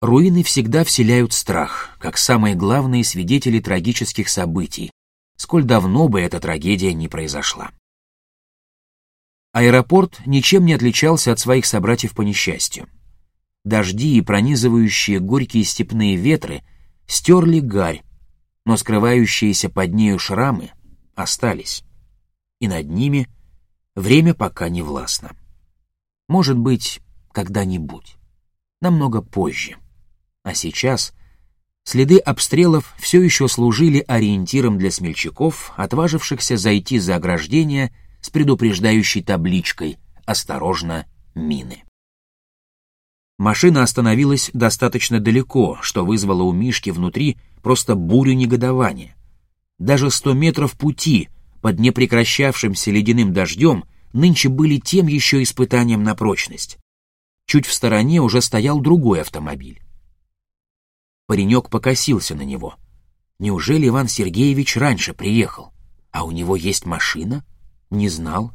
Руины всегда вселяют страх, как самые главные свидетели трагических событий, сколь давно бы эта трагедия не произошла. Аэропорт ничем не отличался от своих собратьев по несчастью. Дожди и пронизывающие горькие степные ветры стерли гарь, но скрывающиеся под нею шрамы остались, и над ними время пока не властно. Может быть, когда-нибудь, намного позже. А сейчас следы обстрелов все еще служили ориентиром для смельчаков, отважившихся зайти за ограждение с предупреждающей табличкой «Осторожно, мины». Машина остановилась достаточно далеко, что вызвало у Мишки внутри просто бурю негодования. Даже сто метров пути под непрекращавшимся ледяным дождем нынче были тем еще испытанием на прочность. Чуть в стороне уже стоял другой автомобиль. Паренек покосился на него. Неужели Иван Сергеевич раньше приехал? А у него есть машина? Не знал.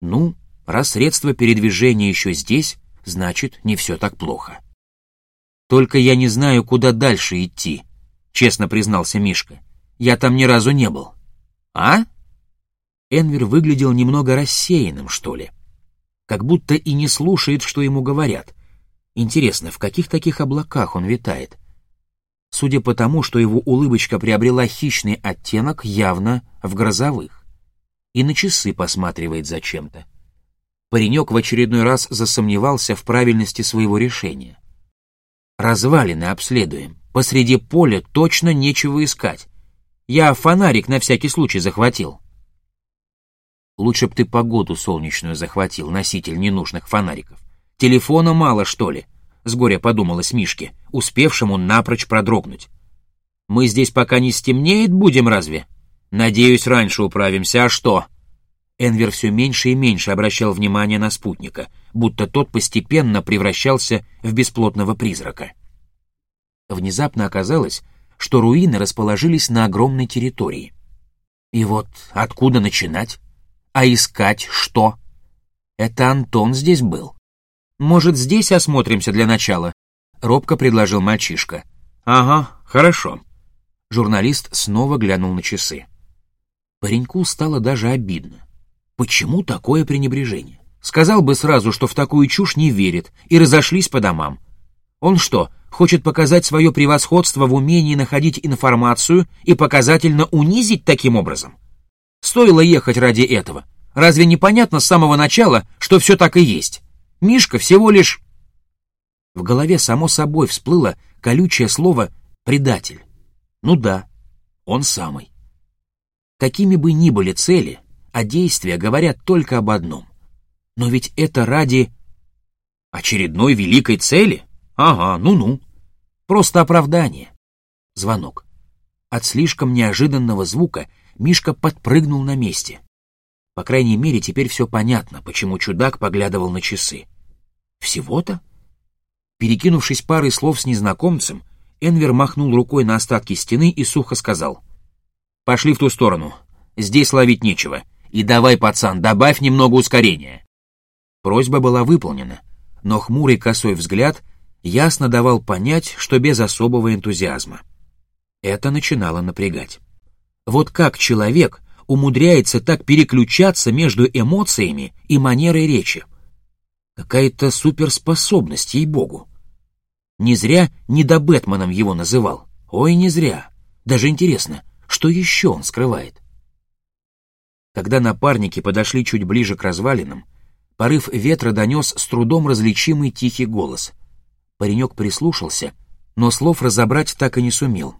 Ну, раз средства передвижения еще здесь, значит, не все так плохо. «Только я не знаю, куда дальше идти», — честно признался Мишка. «Я там ни разу не был». «А?» Энвер выглядел немного рассеянным, что ли. Как будто и не слушает, что ему говорят. Интересно, в каких таких облаках он витает? Судя по тому, что его улыбочка приобрела хищный оттенок, явно в грозовых. И на часы посматривает зачем-то паренек в очередной раз засомневался в правильности своего решения. «Развалины обследуем. Посреди поля точно нечего искать. Я фонарик на всякий случай захватил». «Лучше б ты погоду солнечную захватил, носитель ненужных фонариков. Телефона мало, что ли?» — с горя подумалось Мишке, успевшему напрочь продрогнуть. «Мы здесь пока не стемнеет будем разве? Надеюсь, раньше управимся, а что?» Энвер все меньше и меньше обращал внимание на спутника, будто тот постепенно превращался в бесплотного призрака. Внезапно оказалось, что руины расположились на огромной территории. И вот откуда начинать? А искать что? Это Антон здесь был. Может, здесь осмотримся для начала? Робко предложил мальчишка. Ага, хорошо. Журналист снова глянул на часы. Пареньку стало даже обидно. Почему такое пренебрежение? Сказал бы сразу, что в такую чушь не верит, и разошлись по домам. Он что, хочет показать свое превосходство в умении находить информацию и показательно унизить таким образом? Стоило ехать ради этого. Разве не понятно с самого начала, что все так и есть? Мишка всего лишь... В голове само собой всплыло колючее слово «предатель». Ну да, он самый. Какими бы ни были цели, а действия говорят только об одном. Но ведь это ради очередной великой цели? Ага, ну-ну. Просто оправдание. Звонок. От слишком неожиданного звука Мишка подпрыгнул на месте. По крайней мере, теперь все понятно, почему чудак поглядывал на часы. Всего-то? Перекинувшись парой слов с незнакомцем, Энвер махнул рукой на остатки стены и сухо сказал. «Пошли в ту сторону. Здесь ловить нечего. И давай, пацан, добавь немного ускорения. Просьба была выполнена, но хмурый косой взгляд ясно давал понять, что без особого энтузиазма. Это начинало напрягать. Вот как человек умудряется так переключаться между эмоциями и манерой речи? Какая-то суперспособность, ей-богу. Не зря не до Бэтменом его называл. Ой, не зря. Даже интересно, что еще он скрывает? Когда напарники подошли чуть ближе к развалинам, порыв ветра донес с трудом различимый тихий голос. Паренек прислушался, но слов разобрать так и не сумел.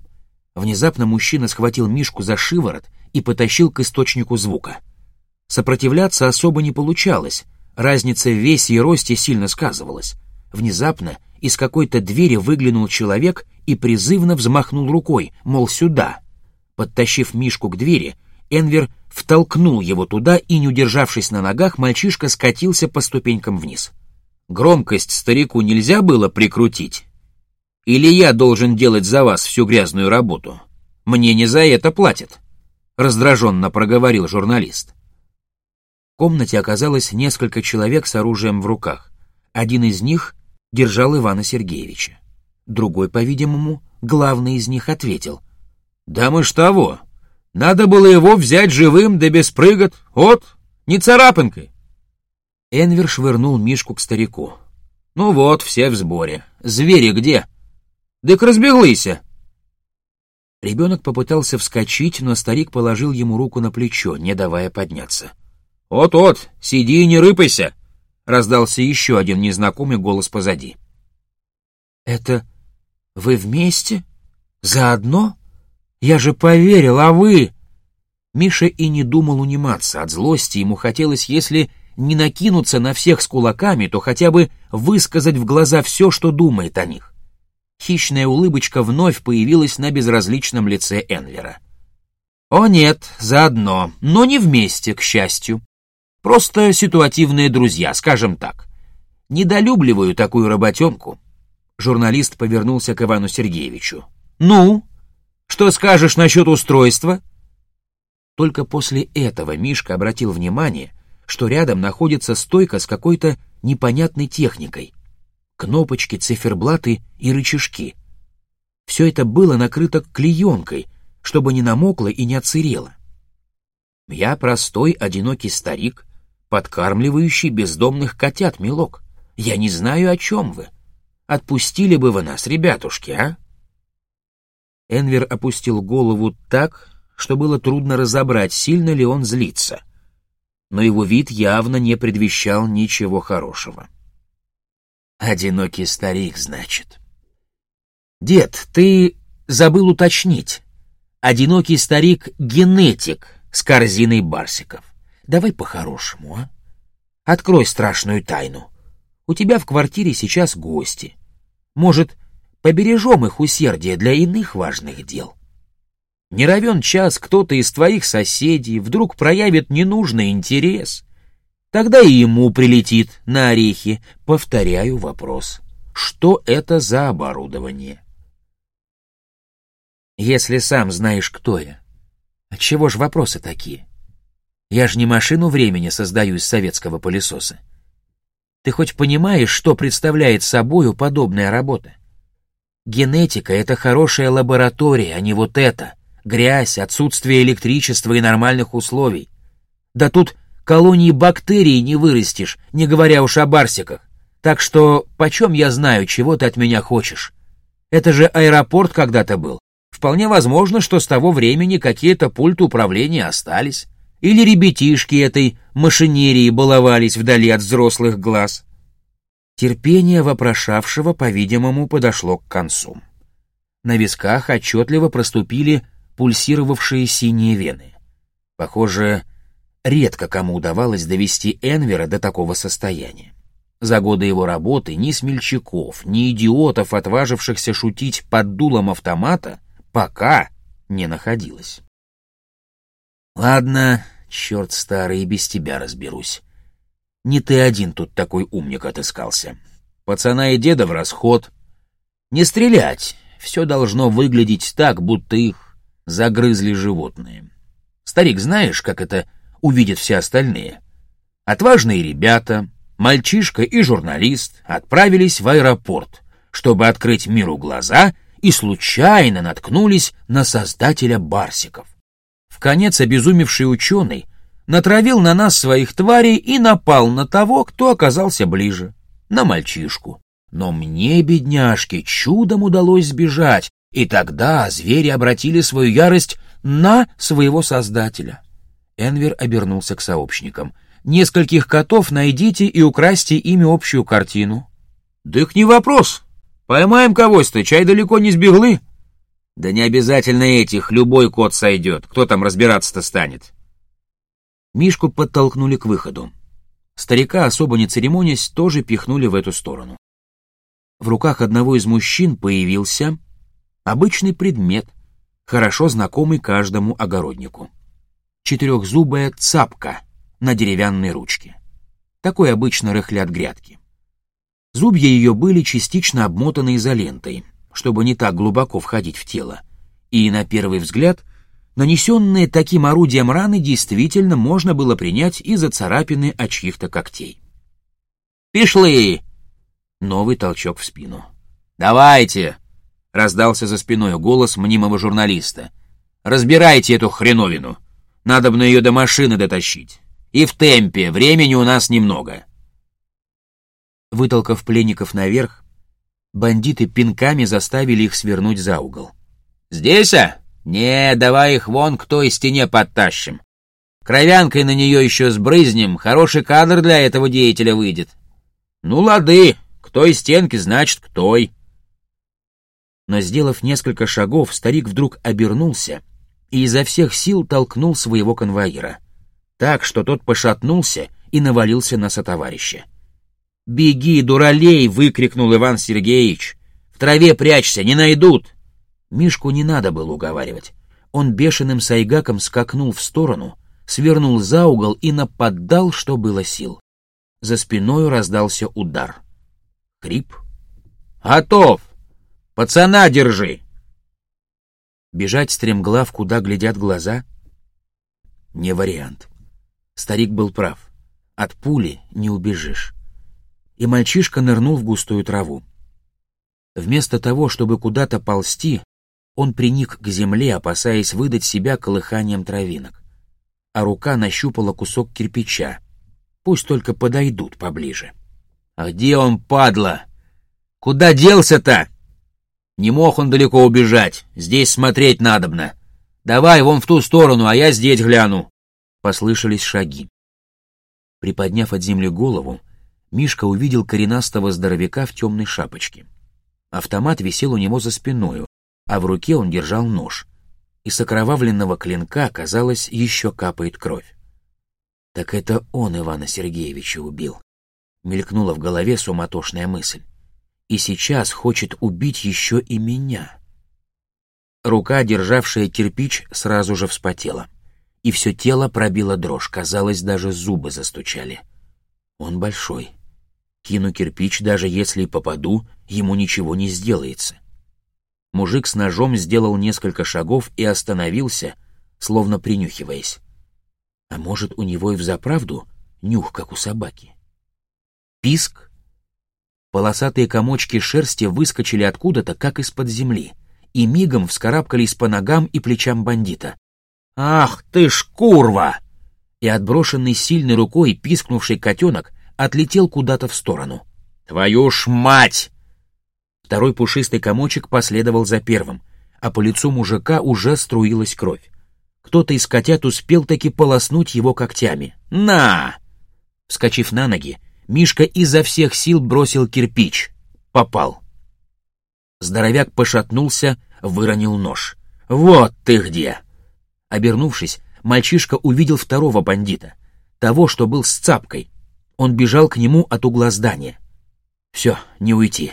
Внезапно мужчина схватил Мишку за шиворот и потащил к источнику звука. Сопротивляться особо не получалось, разница в весе и росте сильно сказывалась. Внезапно из какой-то двери выглянул человек и призывно взмахнул рукой, мол, сюда. Подтащив Мишку к двери, Энвер втолкнул его туда, и, не удержавшись на ногах, мальчишка скатился по ступенькам вниз. Громкость старику нельзя было прикрутить? Или я должен делать за вас всю грязную работу? Мне не за это платят, — раздраженно проговорил журналист. Комнате оказалось несколько человек с оружием в руках. Один из них держал Ивана Сергеевича. Другой, по-видимому, главный из них ответил. «Да мы ж того! Надо было его взять живым да без прыгот. Вот, не царапинкой!» Энвер швырнул Мишку к старику. «Ну вот, все в сборе. Звери где?» «Дык разбеглыся!» Ребенок попытался вскочить, но старик положил ему руку на плечо, не давая подняться. «Вот-вот, сиди и не рыпайся!» — раздался еще один незнакомый голос позади. «Это вы вместе? Заодно? Я же поверил, а вы...» Миша и не думал униматься. От злости ему хотелось, если не накинуться на всех с кулаками, то хотя бы высказать в глаза все, что думает о них. Хищная улыбочка вновь появилась на безразличном лице Энвера. «О нет, заодно, но не вместе, к счастью. Просто ситуативные друзья, скажем так. Недолюбливаю такую работенку». Журналист повернулся к Ивану Сергеевичу. «Ну, что скажешь насчет устройства?» Только после этого Мишка обратил внимание, что рядом находится стойка с какой-то непонятной техникой. Кнопочки, циферблаты и рычажки. Все это было накрыто клеенкой, чтобы не намокло и не отсырело. Я простой, одинокий старик, подкармливающий бездомных котят, милок. Я не знаю, о чем вы. Отпустили бы вы нас, ребятушки, а? Энвер опустил голову так, что было трудно разобрать, сильно ли он злится но его вид явно не предвещал ничего хорошего. «Одинокий старик, значит». «Дед, ты забыл уточнить. Одинокий старик — генетик с корзиной барсиков. Давай по-хорошему, а? Открой страшную тайну. У тебя в квартире сейчас гости. Может, побережем их усердие для иных важных дел?» Не равен час кто-то из твоих соседей вдруг проявит ненужный интерес. Тогда и ему прилетит на орехи. Повторяю вопрос. Что это за оборудование? Если сам знаешь, кто я. Отчего ж вопросы такие? Я ж не машину времени создаю из советского пылесоса. Ты хоть понимаешь, что представляет собою подобная работа? Генетика — это хорошая лаборатория, а не вот это — грязь, отсутствие электричества и нормальных условий. Да тут колонии бактерий не вырастешь, не говоря уж о барсиках. Так что почем я знаю, чего ты от меня хочешь? Это же аэропорт когда-то был. Вполне возможно, что с того времени какие-то пульты управления остались. Или ребятишки этой машинерии баловались вдали от взрослых глаз. Терпение вопрошавшего, по-видимому, подошло к концу. На висках отчетливо проступили пульсировавшие синие вены. Похоже, редко кому удавалось довести Энвера до такого состояния. За годы его работы ни смельчаков, ни идиотов, отважившихся шутить под дулом автомата, пока не находилось. «Ладно, черт старый, и без тебя разберусь. Не ты один тут такой умник отыскался. Пацана и деда в расход. Не стрелять, все должно выглядеть так, будто их загрызли животные. Старик, знаешь, как это увидят все остальные? Отважные ребята, мальчишка и журналист отправились в аэропорт, чтобы открыть миру глаза и случайно наткнулись на создателя барсиков. В конец обезумевший ученый натравил на нас своих тварей и напал на того, кто оказался ближе, на мальчишку. Но мне, бедняжке, чудом удалось сбежать, и тогда звери обратили свою ярость на своего создателя. Энвер обернулся к сообщникам. «Нескольких котов найдите и украсьте ими общую картину». «Дык не вопрос. Поймаем кого-то, чай далеко не сбеглы». «Да не обязательно этих, любой кот сойдет. Кто там разбираться-то станет?» Мишку подтолкнули к выходу. Старика, особо не церемонясь, тоже пихнули в эту сторону. В руках одного из мужчин появился Обычный предмет, хорошо знакомый каждому огороднику. Четырехзубая цапка на деревянной ручке. Такой обычно рыхлят грядки. Зубья ее были частично обмотаны изолентой, чтобы не так глубоко входить в тело, и, на первый взгляд, нанесенные таким орудием раны действительно можно было принять из-за царапины от чьих-то когтей. «Пишли!» Новый толчок в спину. «Давайте!» — раздался за спиной голос мнимого журналиста. «Разбирайте эту хреновину. Надо бы на ее до машины дотащить. И в темпе, времени у нас немного». Вытолкав пленников наверх, бандиты пинками заставили их свернуть за угол. «Здесь, а? Не, давай их вон к той стене подтащим. Кровянкой на нее еще сбрызнем, хороший кадр для этого деятеля выйдет. Ну, лады, к той стенке, значит, к той». Но, сделав несколько шагов, старик вдруг обернулся и изо всех сил толкнул своего конвоира. Так, что тот пошатнулся и навалился на сотоварища. «Беги, дуралей!» — выкрикнул Иван Сергеевич. «В траве прячься, не найдут!» Мишку не надо было уговаривать. Он бешеным сайгаком скакнул в сторону, свернул за угол и нападал, что было сил. За спиною раздался удар. Хрип. «Готов! Пацана держи!» Бежать стремглав, куда глядят глаза? Не вариант. Старик был прав. От пули не убежишь и мальчишка нырнул в густую траву. Вместо того, чтобы куда-то ползти, он приник к земле, опасаясь выдать себя колыханием травинок. А рука нащупала кусок кирпича. Пусть только подойдут поближе. «А где он, падла? Куда делся-то?» «Не мог он далеко убежать. Здесь смотреть надобно. Давай вон в ту сторону, а я здесь гляну». Послышались шаги. Приподняв от земли голову, Мишка увидел коренастого здоровяка в темной шапочке. Автомат висел у него за спиною, а в руке он держал нож. И с окровавленного клинка, казалось, еще капает кровь. «Так это он Ивана Сергеевича убил», — мелькнула в голове суматошная мысль. «И сейчас хочет убить еще и меня». Рука, державшая кирпич, сразу же вспотела. И все тело пробило дрожь, казалось, даже зубы застучали. Он большой. Кину кирпич, даже если попаду, ему ничего не сделается. Мужик с ножом сделал несколько шагов и остановился, словно принюхиваясь. А может, у него и взаправду нюх, как у собаки? Писк. Полосатые комочки шерсти выскочили откуда-то, как из-под земли, и мигом вскарабкались по ногам и плечам бандита. «Ах ты ж курва!» и отброшенный сильной рукой пискнувший котенок отлетел куда-то в сторону. «Твою ж мать!» Второй пушистый комочек последовал за первым, а по лицу мужика уже струилась кровь. Кто-то из котят успел таки полоснуть его когтями. «На!» Вскочив на ноги, Мишка изо всех сил бросил кирпич. Попал. Здоровяк пошатнулся, выронил нож. «Вот ты где!» Обернувшись, мальчишка увидел второго бандита, того, что был с цапкой. Он бежал к нему от угла здания. Все, не уйти.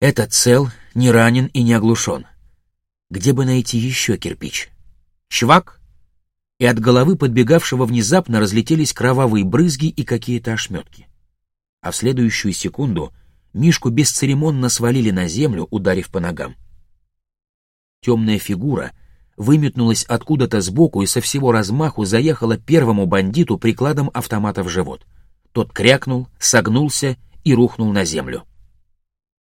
Этот цел, не ранен и не оглушен. Где бы найти еще кирпич? Чвак? И от головы подбегавшего внезапно разлетелись кровавые брызги и какие-то ошметки. А в следующую секунду Мишку бесцеремонно свалили на землю, ударив по ногам. Темная фигура — выметнулась откуда-то сбоку и со всего размаху заехала первому бандиту прикладом автомата в живот. Тот крякнул, согнулся и рухнул на землю.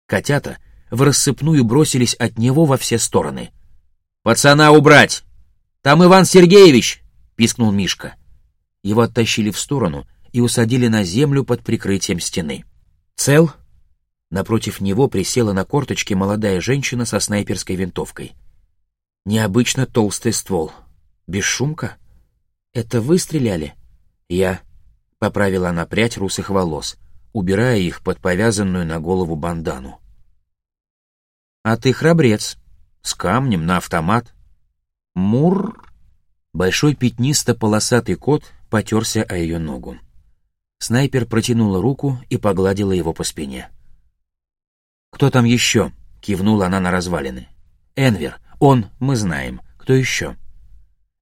Котята в рассыпную бросились от него во все стороны. «Пацана убрать! Там Иван Сергеевич!» — пискнул Мишка. Его оттащили в сторону и усадили на землю под прикрытием стены. «Цел?» Напротив него присела на корточки молодая женщина со снайперской винтовкой. Необычно толстый ствол. Бесшумка? Это вы стреляли? Я. Поправила она прядь русых волос, убирая их под повязанную на голову бандану. А ты храбрец. С камнем на автомат. Мур. Большой пятнисто-полосатый кот потерся о ее ногу. Снайпер протянула руку и погладила его по спине. «Кто там еще?» — кивнула она на развалины. «Энвер, он, мы знаем. Кто еще?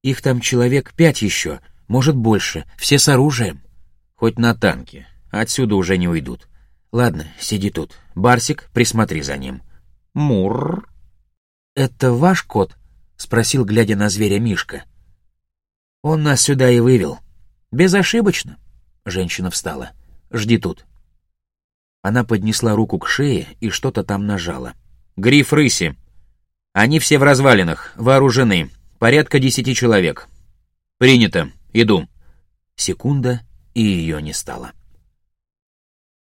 Их там человек пять еще, может больше, все с оружием. Хоть на танке. Отсюда уже не уйдут. Ладно, сиди тут. Барсик, присмотри за ним. Мур. Это ваш кот? Спросил, глядя на зверя Мишка. Он нас сюда и вывел. Безошибочно. Женщина встала. Жди тут. Она поднесла руку к шее и что-то там нажала. «Гриф рыси. Они все в развалинах, вооружены. Порядка десяти человек. Принято. Иду». Секунда, и ее не стало.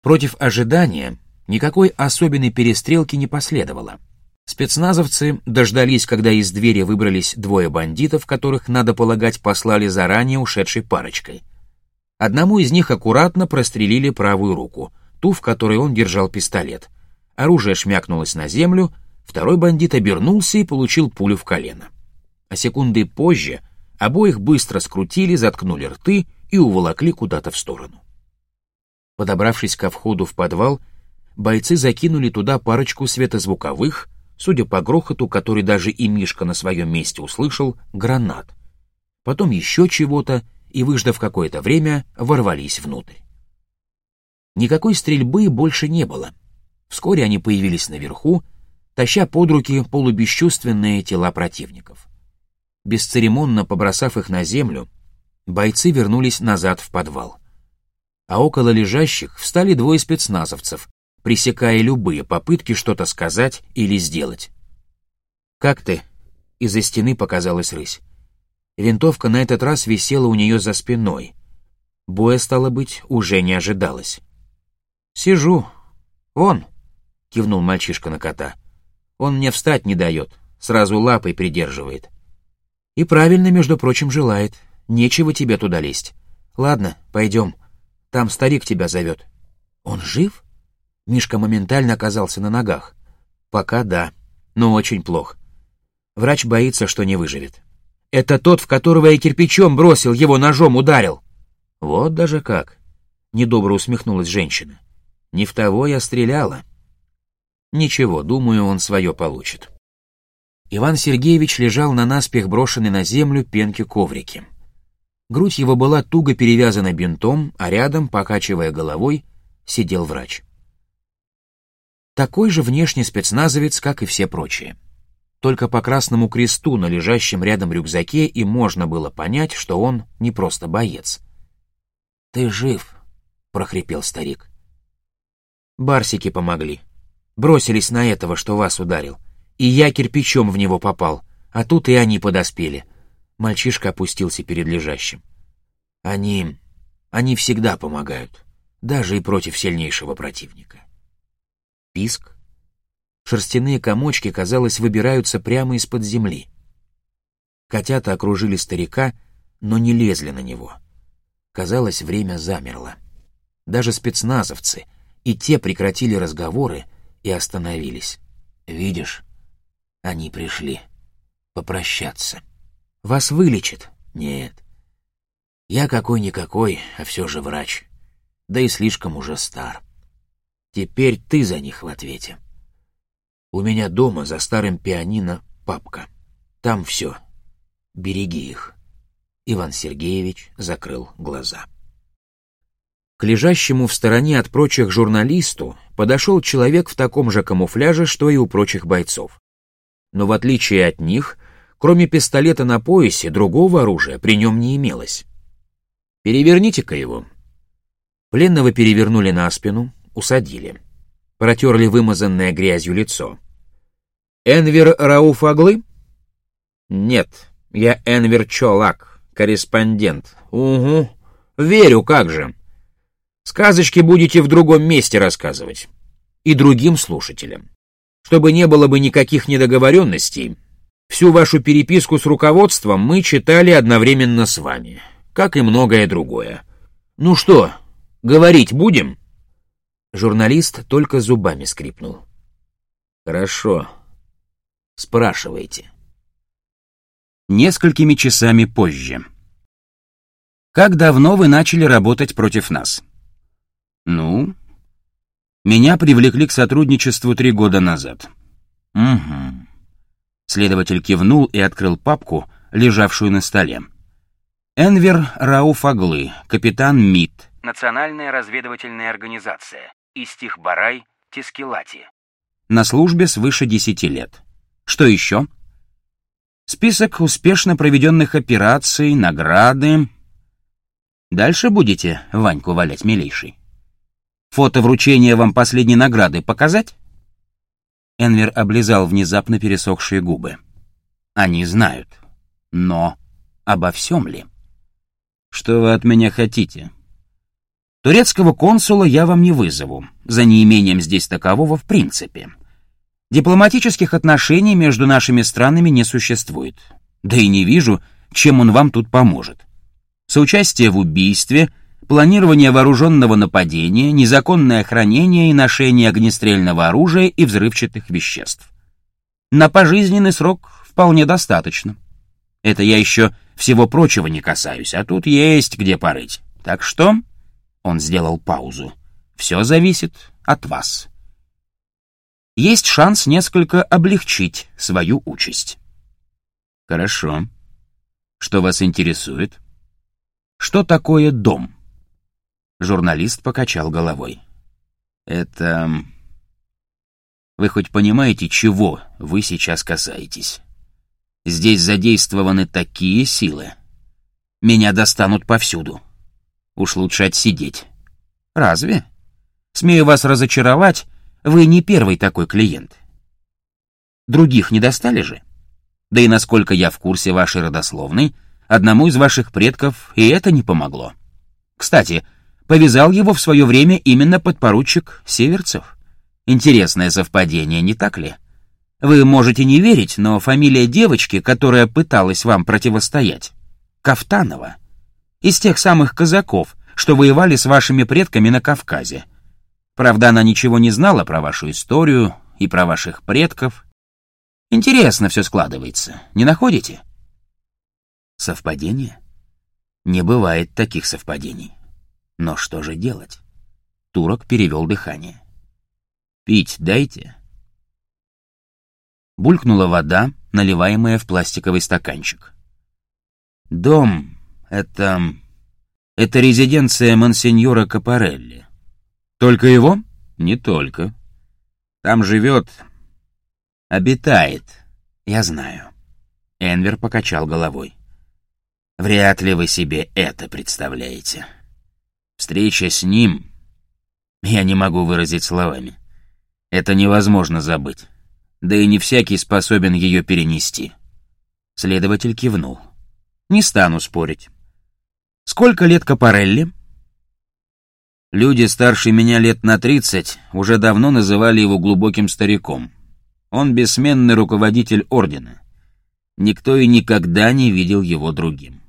Против ожидания никакой особенной перестрелки не последовало. Спецназовцы дождались, когда из двери выбрались двое бандитов, которых, надо полагать, послали заранее ушедшей парочкой. Одному из них аккуратно прострелили правую руку, ту, в которой он держал пистолет. Оружие шмякнулось на землю, второй бандит обернулся и получил пулю в колено. А секунды позже обоих быстро скрутили, заткнули рты и уволокли куда-то в сторону. Подобравшись ко входу в подвал, бойцы закинули туда парочку светозвуковых, судя по грохоту, который даже и Мишка на своем месте услышал, гранат. Потом еще чего-то, и, выждав какое-то время, ворвались внутрь. Никакой стрельбы больше не было. Вскоре они появились наверху, таща под руки полубесчувственные тела противников. Бесцеремонно побросав их на землю, бойцы вернулись назад в подвал. А около лежащих встали двое спецназовцев, пресекая любые попытки что-то сказать или сделать. «Как ты?» — из-за стены показалась рысь. Винтовка на этот раз висела у нее за спиной. Боя, стало быть, уже не ожидалось. «Сижу. Вон!» — кивнул мальчишка на кота. «Он мне встать не дает, сразу лапой придерживает. И правильно, между прочим, желает. Нечего тебе туда лезть. Ладно, пойдем. Там старик тебя зовет». «Он жив?» Мишка моментально оказался на ногах. Пока да, но очень плохо. Врач боится, что не выживет. Это тот, в которого я кирпичом бросил, его ножом ударил. Вот даже как. Недобро усмехнулась женщина. Не в того я стреляла. Ничего, думаю, он свое получит. Иван Сергеевич лежал на наспех брошенной на землю пенки коврики. Грудь его была туго перевязана бинтом, а рядом, покачивая головой, сидел врач. Такой же внешний спецназовец, как и все прочие. Только по красному кресту на лежащем рядом рюкзаке и можно было понять, что он не просто боец. «Ты жив», — прохрипел старик. «Барсики помогли. Бросились на этого, что вас ударил. И я кирпичом в него попал, а тут и они подоспели». Мальчишка опустился перед лежащим. «Они... они всегда помогают, даже и против сильнейшего противника» писк. Шерстяные комочки, казалось, выбираются прямо из-под земли. Котята окружили старика, но не лезли на него. Казалось, время замерло. Даже спецназовцы, и те прекратили разговоры и остановились. «Видишь, они пришли. Попрощаться. Вас вылечат?» «Нет. Я какой-никакой, а все же врач. Да и слишком уже стар». Теперь ты за них в ответе. У меня дома за старым пианино папка. Там все. Береги их. Иван Сергеевич закрыл глаза. К лежащему в стороне от прочих журналисту подошел человек в таком же камуфляже, что и у прочих бойцов. Но в отличие от них, кроме пистолета на поясе, другого оружия при нем не имелось. «Переверните-ка его». Пленного перевернули на спину, усадили. Протерли вымазанное грязью лицо. «Энвер Рауф Аглы?» «Нет, я Энвер Чолак, корреспондент. Угу, верю, как же. Сказочки будете в другом месте рассказывать. И другим слушателям. Чтобы не было бы никаких недоговоренностей, всю вашу переписку с руководством мы читали одновременно с вами, как и многое другое. Ну что, говорить будем?» Журналист только зубами скрипнул. «Хорошо. Спрашивайте». Несколькими часами позже. «Как давно вы начали работать против нас?» «Ну?» «Меня привлекли к сотрудничеству три года назад». «Угу». Следователь кивнул и открыл папку, лежавшую на столе. Энвер Рауф Аглы, капитан МИД. Национальная разведывательная организация. Истих-Барай, Тискилати. На службе свыше десяти лет. Что еще? Список успешно проведенных операций, награды. Дальше будете Ваньку валять, милейший? Фото вручения вам последней награды показать?» Энвер облизал внезапно пересохшие губы. «Они знают. Но обо всем ли?» «Что вы от меня хотите?» «Турецкого консула я вам не вызову, за неимением здесь такового в принципе. Дипломатических отношений между нашими странами не существует. Да и не вижу, чем он вам тут поможет. Соучастие в убийстве — планирование вооруженного нападения, незаконное хранение и ношение огнестрельного оружия и взрывчатых веществ. На пожизненный срок вполне достаточно. Это я еще всего прочего не касаюсь, а тут есть где порыть. Так что...» Он сделал паузу. «Все зависит от вас. Есть шанс несколько облегчить свою участь». «Хорошо. Что вас интересует?» «Что такое дом?» Журналист покачал головой. «Это... Вы хоть понимаете, чего вы сейчас касаетесь? Здесь задействованы такие силы. Меня достанут повсюду. Уж лучше отсидеть. Разве? Смею вас разочаровать, вы не первый такой клиент. Других не достали же? Да и насколько я в курсе вашей родословной, одному из ваших предков и это не помогло. Кстати, повязал его в свое время именно подпоручик Северцев. Интересное совпадение, не так ли? Вы можете не верить, но фамилия девочки, которая пыталась вам противостоять, Кафтанова, из тех самых казаков, что воевали с вашими предками на Кавказе. Правда, она ничего не знала про вашу историю и про ваших предков. Интересно все складывается, не находите? Совпадение? Не бывает таких совпадений. Но что же делать? Турок перевел дыхание. «Пить дайте». Булькнула вода, наливаемая в пластиковый стаканчик. «Дом — это... это резиденция монсеньора Капарелли. Только его? Не только. Там живет... обитает, я знаю». Энвер покачал головой. «Вряд ли вы себе это представляете». Встреча с ним... Я не могу выразить словами. Это невозможно забыть. Да и не всякий способен ее перенести. Следователь кивнул. Не стану спорить. Сколько лет Капарелли? Люди старше меня лет на тридцать уже давно называли его глубоким стариком. Он бессменный руководитель ордена. Никто и никогда не видел его другим.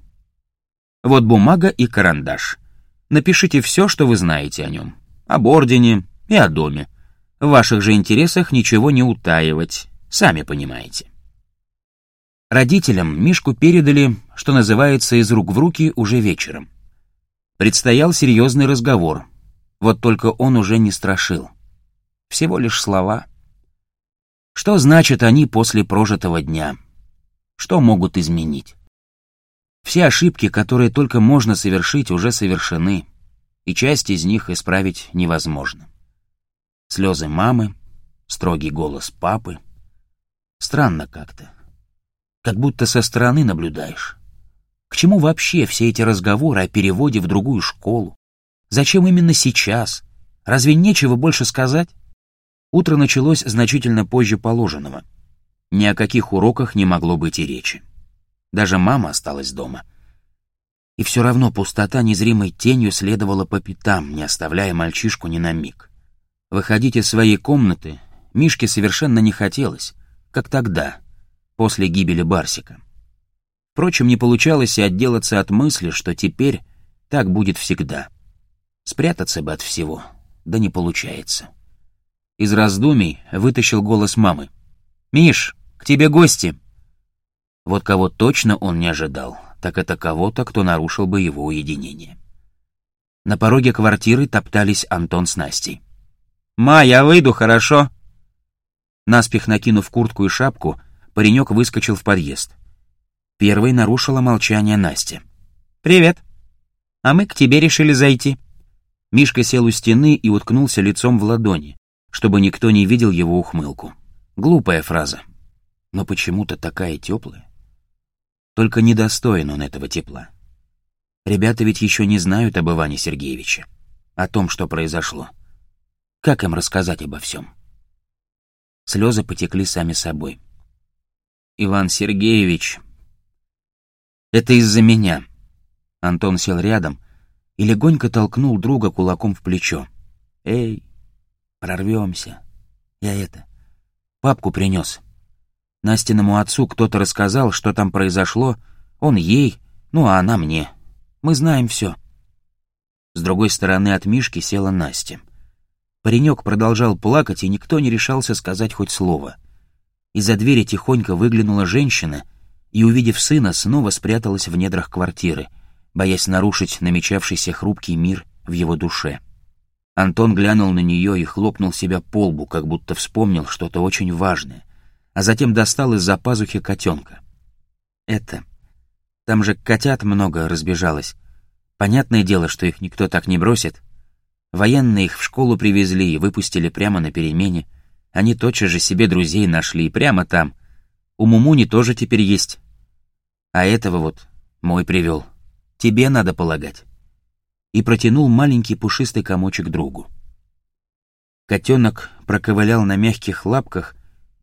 Вот бумага и карандаш. Напишите все, что вы знаете о нем. Об ордене и о доме. В ваших же интересах ничего не утаивать, сами понимаете. Родителям Мишку передали, что называется, из рук в руки уже вечером. Предстоял серьезный разговор, вот только он уже не страшил. Всего лишь слова. Что значит они после прожитого дня? Что могут изменить? Все ошибки, которые только можно совершить, уже совершены, и часть из них исправить невозможно. Слезы мамы, строгий голос папы. Странно как-то. Как будто со стороны наблюдаешь. К чему вообще все эти разговоры о переводе в другую школу? Зачем именно сейчас? Разве нечего больше сказать? Утро началось значительно позже положенного. Ни о каких уроках не могло быть и речи. Даже мама осталась дома. И все равно пустота незримой тенью следовала по пятам, не оставляя мальчишку ни на миг. Выходить из своей комнаты Мишке совершенно не хотелось, как тогда, после гибели Барсика. Впрочем, не получалось и отделаться от мысли, что теперь так будет всегда. Спрятаться бы от всего, да не получается. Из раздумий вытащил голос мамы. «Миш, к тебе гости!» Вот кого точно он не ожидал, так это кого-то, кто нарушил бы его уединение. На пороге квартиры топтались Антон с Настей. «Ма, я выйду, хорошо?» Наспех накинув куртку и шапку, паренек выскочил в подъезд. Первой нарушила молчание Настя. «Привет. А мы к тебе решили зайти». Мишка сел у стены и уткнулся лицом в ладони, чтобы никто не видел его ухмылку. Глупая фраза, но почему-то такая теплая. Только недостоин он этого тепла. Ребята ведь еще не знают об Иване Сергеевиче, о том, что произошло. Как им рассказать обо всем? Слезы потекли сами собой. «Иван Сергеевич, это из-за меня». Антон сел рядом и легонько толкнул друга кулаком в плечо. «Эй, прорвемся. Я это, папку принес. Настиному отцу кто-то рассказал, что там произошло, он ей, ну а она мне. Мы знаем все. С другой стороны от Мишки села Настя. Паренек продолжал плакать, и никто не решался сказать хоть слово. Из-за двери тихонько выглянула женщина и, увидев сына, снова спряталась в недрах квартиры, боясь нарушить намечавшийся хрупкий мир в его душе. Антон глянул на нее и хлопнул себя по лбу, как будто вспомнил что-то очень важное, а затем достал из-за пазухи котенка. «Это... Там же котят много разбежалось. Понятное дело, что их никто так не бросит. Военные их в школу привезли и выпустили прямо на перемене. Они тотчас же себе друзей нашли прямо там. У Мумуни тоже теперь есть. А этого вот мой привел. Тебе надо полагать. И протянул маленький пушистый комочек другу. Котенок проковылял на мягких лапках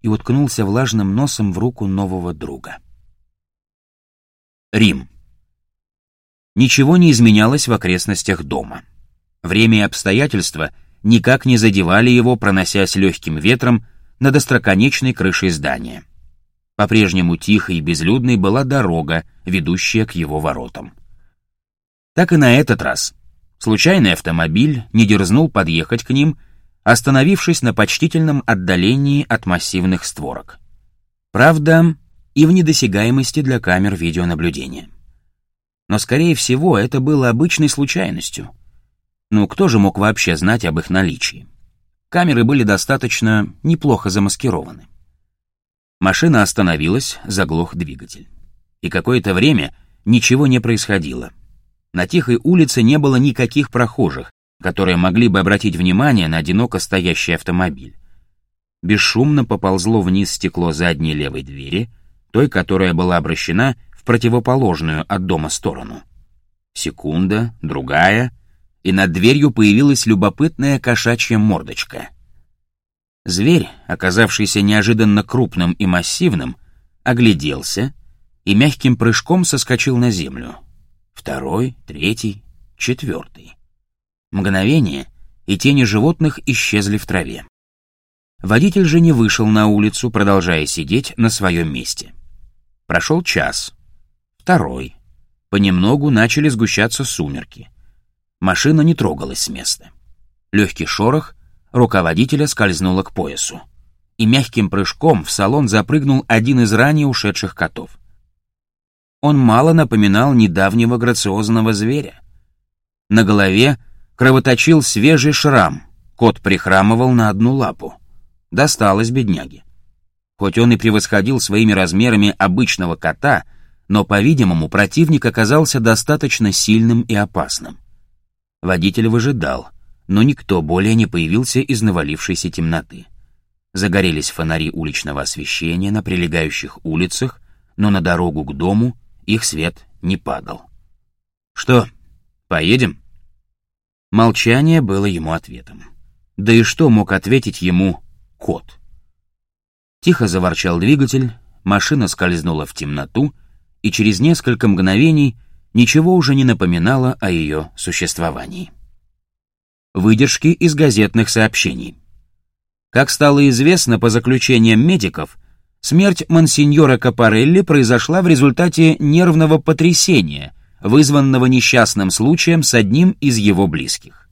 и уткнулся влажным носом в руку нового друга. Рим. Ничего не изменялось в окрестностях дома. Время и обстоятельства никак не задевали его, проносясь легким ветром над остроконечной крышей здания. По-прежнему тихой и безлюдной была дорога, ведущая к его воротам. Так и на этот раз. Случайный автомобиль не дерзнул подъехать к ним, остановившись на почтительном отдалении от массивных створок. Правда, и в недосягаемости для камер видеонаблюдения но, скорее всего, это было обычной случайностью. Ну, кто же мог вообще знать об их наличии? Камеры были достаточно неплохо замаскированы. Машина остановилась, заглох двигатель. И какое-то время ничего не происходило. На тихой улице не было никаких прохожих, которые могли бы обратить внимание на одиноко стоящий автомобиль. Бесшумно поползло вниз стекло задней левой двери, той, которая была обращена в противоположную от дома сторону. Секунда, другая, и над дверью появилась любопытная кошачья мордочка. Зверь, оказавшийся неожиданно крупным и массивным, огляделся и мягким прыжком соскочил на землю. Второй, третий, четвертый. Мгновение, и тени животных исчезли в траве. Водитель же не вышел на улицу, продолжая сидеть на своем месте. Прошел час, Второй. Понемногу начали сгущаться сумерки. Машина не трогалась с места. Легкий шорох, руководителя скользнула к поясу. И мягким прыжком в салон запрыгнул один из ранее ушедших котов. Он мало напоминал недавнего грациозного зверя. На голове кровоточил свежий шрам, кот прихрамывал на одну лапу. Досталось бедняге. Хоть он и превосходил своими размерами обычного кота — но, по-видимому, противник оказался достаточно сильным и опасным. Водитель выжидал, но никто более не появился из навалившейся темноты. Загорелись фонари уличного освещения на прилегающих улицах, но на дорогу к дому их свет не падал. «Что, поедем?» Молчание было ему ответом. Да и что мог ответить ему кот? Тихо заворчал двигатель, машина скользнула в темноту, и через несколько мгновений ничего уже не напоминало о ее существовании. Выдержки из газетных сообщений. Как стало известно по заключениям медиков, смерть мансиньора Капарелли произошла в результате нервного потрясения, вызванного несчастным случаем с одним из его близких.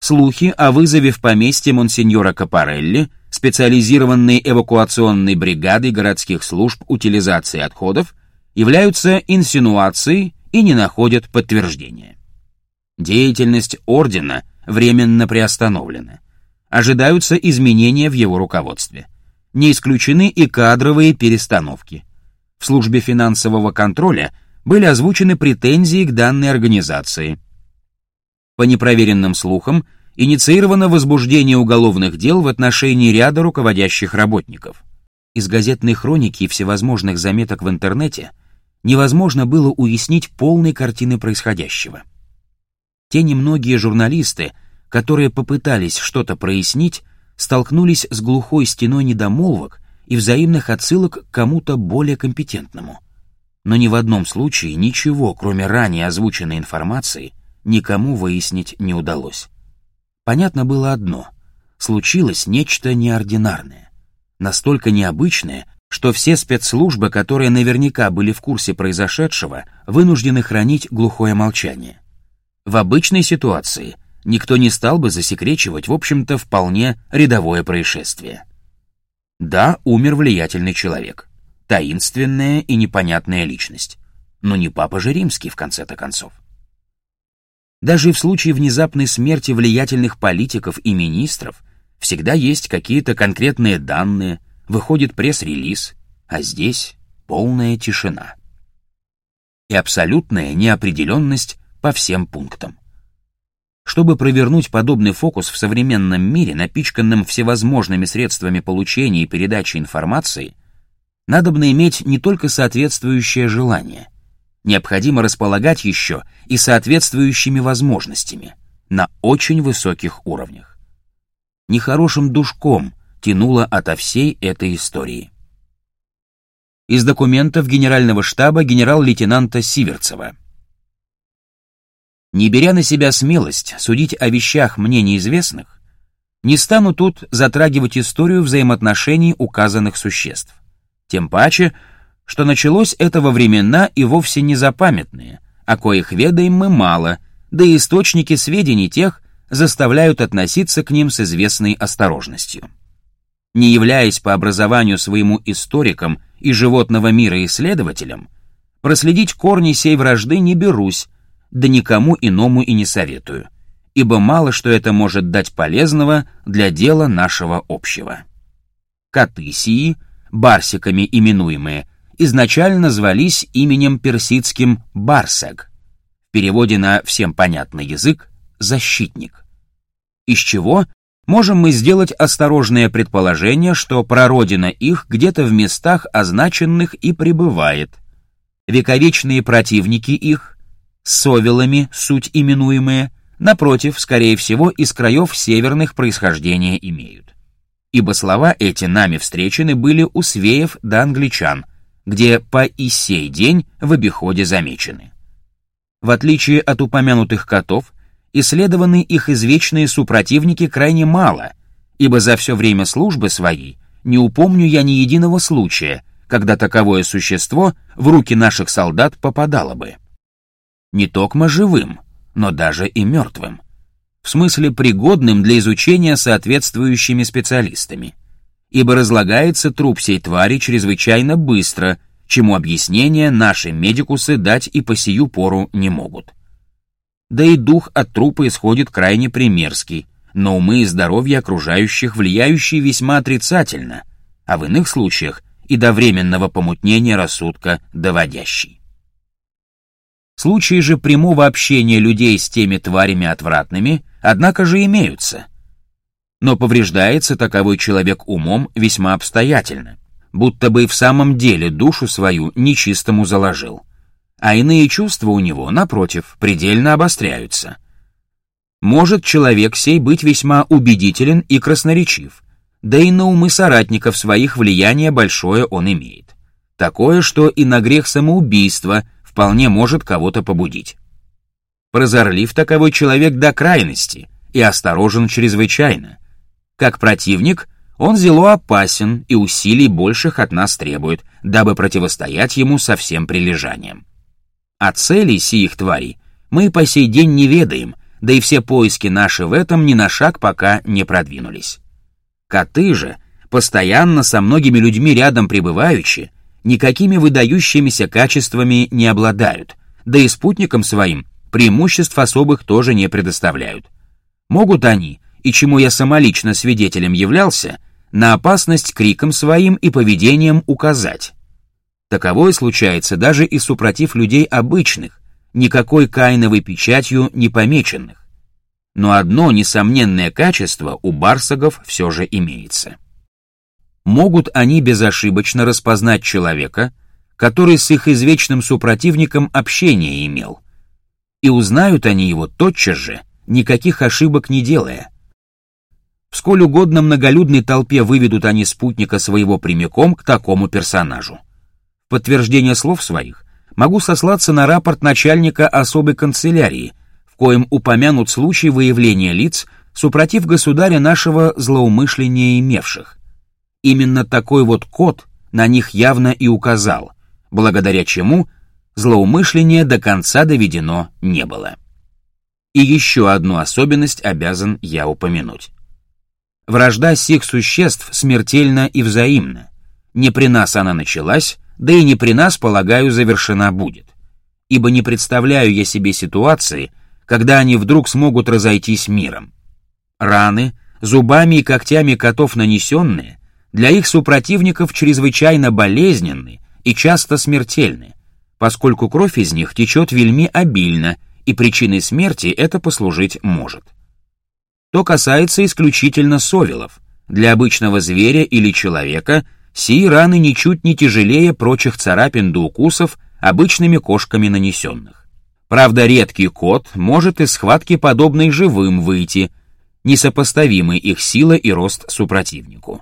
Слухи о вызове в поместье монсеньора Капарелли специализированной эвакуационной бригады городских служб утилизации отходов являются инсинуацией и не находят подтверждения. Деятельность ордена временно приостановлена. Ожидаются изменения в его руководстве. Не исключены и кадровые перестановки. В службе финансового контроля были озвучены претензии к данной организации. По непроверенным слухам, инициировано возбуждение уголовных дел в отношении ряда руководящих работников. Из газетной хроники и всевозможных заметок в интернете невозможно было уяснить полной картины происходящего. Те немногие журналисты, которые попытались что-то прояснить, столкнулись с глухой стеной недомолвок и взаимных отсылок к кому-то более компетентному. Но ни в одном случае ничего, кроме ранее озвученной информации, никому выяснить не удалось. Понятно было одно — случилось нечто неординарное, настолько необычное, что все спецслужбы, которые наверняка были в курсе произошедшего, вынуждены хранить глухое молчание. В обычной ситуации никто не стал бы засекречивать, в общем-то, вполне рядовое происшествие. Да, умер влиятельный человек, таинственная и непонятная личность, но не папа же римский в конце-то концов. Даже в случае внезапной смерти влиятельных политиков и министров всегда есть какие-то конкретные данные, выходит пресс-релиз, а здесь полная тишина. И абсолютная неопределенность по всем пунктам. Чтобы провернуть подобный фокус в современном мире, напичканном всевозможными средствами получения и передачи информации, надобно иметь не только соответствующее желание, необходимо располагать еще и соответствующими возможностями на очень высоких уровнях. Нехорошим душком тянуло ото всей этой истории. Из документов Генерального штаба генерал-лейтенанта Сиверцева. Не беря на себя смелость судить о вещах мне неизвестных, не стану тут затрагивать историю взаимоотношений указанных существ. Тем паче, что началось это во времена и вовсе не запамятные, о коих ведаем мы мало, да и источники сведений тех заставляют относиться к ним с известной осторожностью. Не являясь по образованию своему историком и животного мира исследователем, проследить корни сей вражды не берусь, да никому иному и не советую, ибо мало что это может дать полезного для дела нашего общего. Коты сии, барсиками именуемые, изначально звались именем персидским Барсег, в переводе на всем понятный язык «защитник», из чего можем мы сделать осторожное предположение, что прародина их где-то в местах означенных и пребывает. Вековечные противники их, совелами, суть именуемые, напротив, скорее всего, из краев северных происхождения имеют. Ибо слова эти нами встречены были у свеев да англичан, где по и сей день в обиходе замечены. В отличие от упомянутых котов, исследованы их извечные супротивники крайне мало, ибо за все время службы своей не упомню я ни единого случая, когда таковое существо в руки наших солдат попадало бы не токмо живым, но даже и мертвым, в смысле пригодным для изучения соответствующими специалистами, ибо разлагается труп сей твари чрезвычайно быстро, чему объяснение наши медикусы дать и по сию пору не могут. Да и дух от трупа исходит крайне примерский, но умы и здоровье окружающих влияющие весьма отрицательно, а в иных случаях и до временного помутнения рассудка доводящий. Случаи же прямого общения людей с теми тварями отвратными, однако же имеются. Но повреждается таковой человек умом весьма обстоятельно, будто бы и в самом деле душу свою нечистому заложил. А иные чувства у него, напротив, предельно обостряются. Может человек сей быть весьма убедителен и красноречив, да и на умы соратников своих влияние большое он имеет. Такое, что и на грех самоубийства – вполне может кого-то побудить. Прозорлив таковой человек до крайности и осторожен чрезвычайно. Как противник, он зело опасен и усилий больших от нас требует, дабы противостоять ему со всем прилежанием. А целей сих тварей мы по сей день не ведаем, да и все поиски наши в этом ни на шаг пока не продвинулись. Коты же, постоянно со многими людьми рядом пребывающие, никакими выдающимися качествами не обладают, да и спутникам своим преимуществ особых тоже не предоставляют. Могут они, и чему я самолично свидетелем являлся, на опасность криком своим и поведением указать. Таковое случается даже и супротив людей обычных, никакой каиновой печатью не помеченных. Но одно несомненное качество у барсагов все же имеется могут они безошибочно распознать человека, который с их извечным супротивником общение имел. И узнают они его тотчас же, никаких ошибок не делая. В сколь угодно многолюдной толпе выведут они спутника своего прямиком к такому персонажу. В подтверждение слов своих могу сослаться на рапорт начальника особой канцелярии, в коем упомянут случай выявления лиц, супротив государя нашего злоумышления имевших. Именно такой вот код на них явно и указал, благодаря чему злоумышление до конца доведено не было. И еще одну особенность обязан я упомянуть. Вражда сих существ смертельна и взаимна. Не при нас она началась, да и не при нас, полагаю, завершена будет. Ибо не представляю я себе ситуации, когда они вдруг смогут разойтись миром. Раны, зубами и когтями котов нанесенные, для их супротивников чрезвычайно болезненны и часто смертельны, поскольку кровь из них течет вельми обильно, и причиной смерти это послужить может. То касается исключительно совелов. Для обычного зверя или человека сии раны ничуть не тяжелее прочих царапин до укусов обычными кошками нанесенных. Правда, редкий кот может из схватки подобной живым выйти, несопоставимый их сила и рост супротивнику.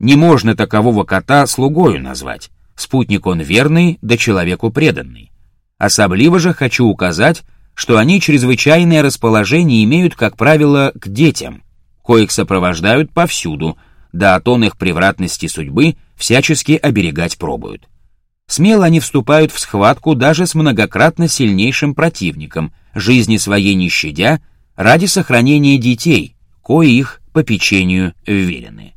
Не можно такового кота слугою назвать, спутник он верный, да человеку преданный. Особливо же хочу указать, что они чрезвычайное расположение имеют, как правило, к детям, коих сопровождают повсюду, да от он их превратности судьбы всячески оберегать пробуют. Смело они вступают в схватку даже с многократно сильнейшим противником, жизни своей не щадя, ради сохранения детей, кои их по печенью вверены.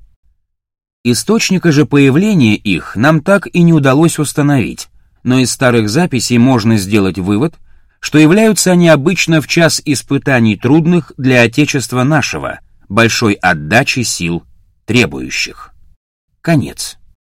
Источника же появления их нам так и не удалось установить, но из старых записей можно сделать вывод, что являются они обычно в час испытаний трудных для Отечества нашего, большой отдачи сил требующих. Конец.